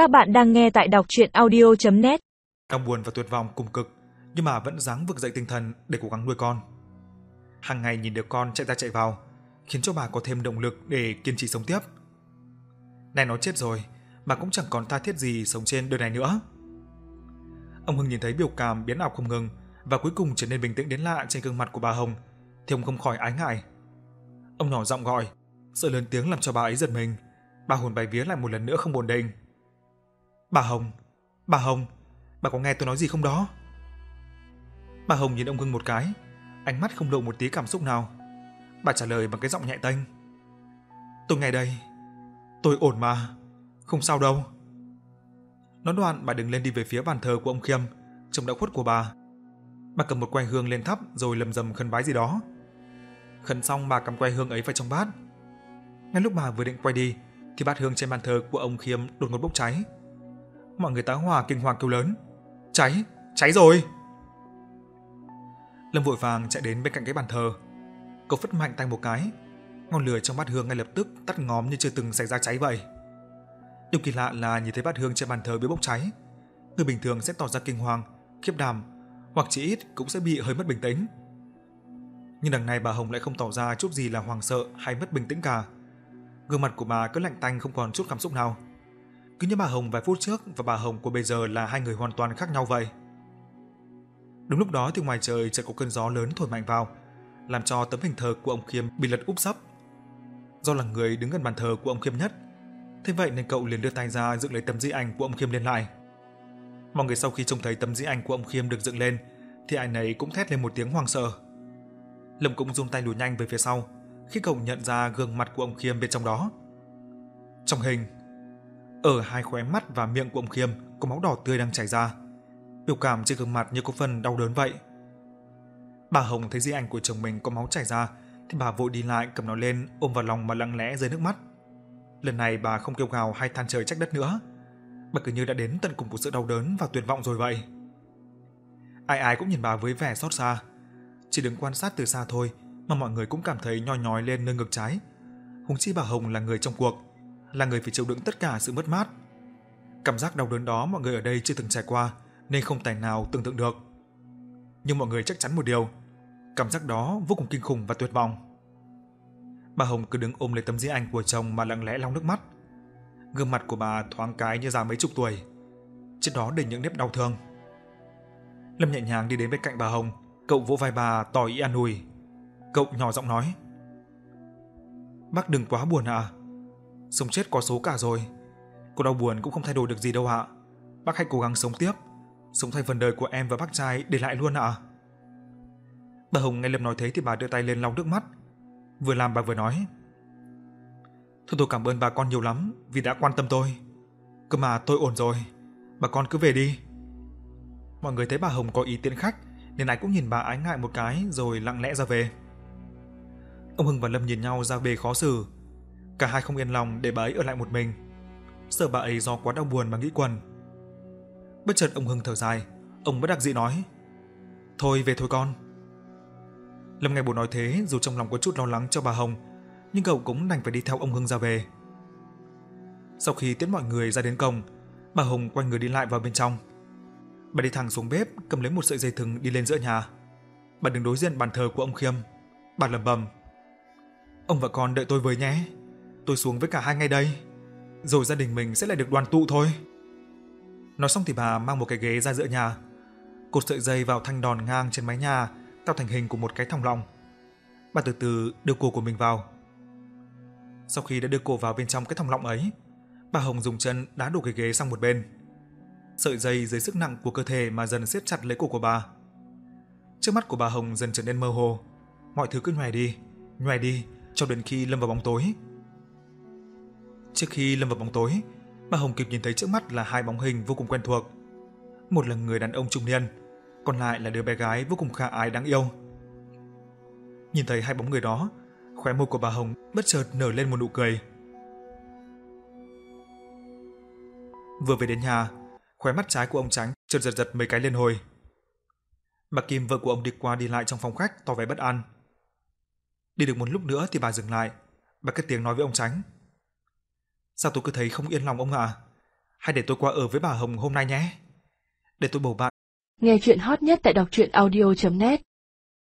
Các bạn đang nghe tại đọc audio net Đau buồn và tuyệt vọng cùng cực, nhưng mà vẫn dáng vực dậy tinh thần để cố gắng nuôi con. Hàng ngày nhìn đứa con chạy ra chạy vào, khiến cho bà có thêm động lực để kiên trì sống tiếp. Này nó chết rồi, mà cũng chẳng còn tha thiết gì sống trên đời này nữa. Ông Hưng nhìn thấy biểu cảm biến ảo không ngừng và cuối cùng trở nên bình tĩnh đến lạ trên gương mặt của bà Hồng, thì ông không khỏi ái ngại. Ông nhỏ giọng gọi, sợ lớn tiếng làm cho bà ấy giật mình. Bà hồn bài vía lại một lần nữa không ổn định. Bà Hồng, bà Hồng, bà có nghe tôi nói gì không đó? Bà Hồng nhìn ông Hưng một cái, ánh mắt không lộ một tí cảm xúc nào. Bà trả lời bằng cái giọng nhẹ tênh. Tôi nghe đây, tôi ổn mà, không sao đâu. Nói đoạn bà đứng lên đi về phía bàn thờ của ông Khiêm, trông đã khuất của bà. Bà cầm một que hương lên thắp rồi lầm rầm khấn vái gì đó. Khấn xong bà cầm que hương ấy vào trong bát. Ngay lúc bà vừa định quay đi thì bát hương trên bàn thờ của ông Khiêm đột ngột bốc cháy. Mọi người tá hỏa kinh hoàng kêu lớn: "Cháy, cháy rồi!" Lâm vội vàng chạy đến bên cạnh cái bàn thờ. Cậu phất mạnh tay một cái, ngọn lửa trong bát hương ngay lập tức tắt ngóm như chưa từng xảy ra cháy vậy. Điều kỳ lạ là nhìn thấy bát hương trên bàn thờ bị bốc cháy, người bình thường sẽ tỏ ra kinh hoàng, khiếp đảm, hoặc chỉ ít cũng sẽ bị hơi mất bình tĩnh. Nhưng đằng này bà Hồng lại không tỏ ra chút gì là hoàng sợ hay mất bình tĩnh cả. Gương mặt của bà cứ lạnh tanh không còn chút cảm xúc nào. Cứ như bà Hồng vài phút trước và bà Hồng của bây giờ là hai người hoàn toàn khác nhau vậy. Đúng lúc đó thì ngoài trời chợt có cơn gió lớn thổi mạnh vào, làm cho tấm hình thờ của ông Khiêm bị lật úp sấp. Do là người đứng gần bàn thờ của ông Khiêm nhất, thế vậy nên cậu liền đưa tay ra dựng lấy tấm di ảnh của ông Khiêm lên lại. Mọi người sau khi trông thấy tấm di ảnh của ông Khiêm được dựng lên, thì ai nấy cũng thét lên một tiếng hoang sợ. Lâm cũng run tay lùi nhanh về phía sau, khi cậu nhận ra gương mặt của ông Khiêm bên trong đó. Trong hình, ở hai khóe mắt và miệng của ông Khiêm có máu đỏ tươi đang chảy ra. Biểu cảm trên gương mặt như có phần đau đớn vậy. Bà Hồng thấy di ảnh của chồng mình có máu chảy ra thì bà vội đi lại cầm nó lên ôm vào lòng mà lặng lẽ rơi nước mắt. Lần này bà không kêu gào hay than trời trách đất nữa. Bà cứ như đã đến tận cùng của sự đau đớn và tuyệt vọng rồi vậy. Ai ai cũng nhìn bà với vẻ xót xa. Chỉ đứng quan sát từ xa thôi mà mọi người cũng cảm thấy nhoi nhói lên nơi ngực trái. Hùng chi bà Hồng là người trong cuộc, là người phải chịu đựng tất cả sự mất mát. Cảm giác đau đớn đó mọi người ở đây chưa từng trải qua nên không tài nào tưởng tượng được. Nhưng mọi người chắc chắn một điều, cảm giác đó vô cùng kinh khủng và tuyệt vọng. Bà Hồng cứ đứng ôm lấy tấm di ảnh của chồng mà lặng lẽ lau nước mắt. Gương mặt của bà thoáng cái như già mấy chục tuổi, trên đó đầy những nếp đau thương. Lâm nhẹ nhàng đi đến bên cạnh bà Hồng, cậu vỗ vai bà tỏ ý an ủi. Cậu nhỏ giọng nói: "Bác đừng quá buồn ạ. À. Sống chết có số cả rồi. Cô đau buồn cũng không thay đổi được gì đâu ạ. Bác hãy cố gắng sống tiếp, sống thay phần đời của em và bác trai để lại luôn ạ." Bà Hồng nghe Lâm nói thế thì bà đưa tay lên lau nước mắt. Vừa làm bà vừa nói: "Thôi tôi cảm ơn bà con nhiều lắm vì đã quan tâm tôi. Cơ mà tôi ổn rồi, bà con cứ về đi." Mọi người thấy bà Hồng có ý tiễn khách nên ai cũng nhìn bà ái ngại một cái rồi lặng lẽ ra về. Ông Hưng và Lâm nhìn nhau ra về khó xử. Cả hai không yên lòng để bà ấy ở lại một mình. Sợ bà ấy do quá đau buồn mà nghĩ quần. Bất chợt ông Hưng thở dài, ông bất đắc dĩ nói: "Thôi về thôi con." Lâm nghe bố nói thế, dù trong lòng có chút lo lắng cho bà Hồng, nhưng cậu cũng đành phải đi theo ông Hưng ra về. Sau khi tiễn mọi người ra đến cổng, bà Hồng quay người đi lại vào bên trong. Bà đi thẳng xuống bếp, cầm lấy một sợi dây thừng đi lên giữa nhà. Bà đứng đối diện bàn thờ của ông Khiêm. Bà lẩm bẩm: "Ông và con đợi tôi với nhé. Tôi xuống với cả hai ngay đây, rồi gia đình mình sẽ lại được đoàn tụ thôi." Nói xong thì bà mang một cái ghế ra giữa nhà, cột sợi dây vào thanh đòn ngang trên mái nhà, tạo thành hình của một cái thòng lọng Bà từ từ đưa cô của mình vào. Sau khi đã đưa cô vào bên trong cái thòng lọng ấy, bà Hồng dùng chân đá đổ cái ghế sang một bên sợi dây dưới sức nặng của cơ thể mà dần siết chặt lấy cổ của bà. Trước mắt của bà Hồng dần trở nên mơ hồ, mọi thứ cứ nhòe đi, nhòe đi cho đến khi lâm vào bóng tối. Trước khi lâm vào bóng tối, bà Hồng kịp nhìn thấy trước mắt là hai bóng hình vô cùng quen thuộc. Một là người đàn ông trung niên, còn lại là đứa bé gái vô cùng khả ái đáng yêu. Nhìn thấy hai bóng người đó, khóe môi của bà Hồng bất chợt nở lên một nụ cười. Vừa về đến nhà, khóe mắt trái của ông Tránh chợt giật giật mấy cái lên hồi. Bà Kim vợ của ông đi qua đi lại trong phòng khách tỏ vẻ bất an. Đi được một lúc nữa thì bà dừng lại, bà cất tiếng nói với ông Tránh. Sao tôi cứ thấy không yên lòng ông ạ? À? hay để tôi qua ở với bà Hồng hôm nay nhé. Để tôi bầu bạn. Nghe chuyện hot nhất tại đọc truyện audio.net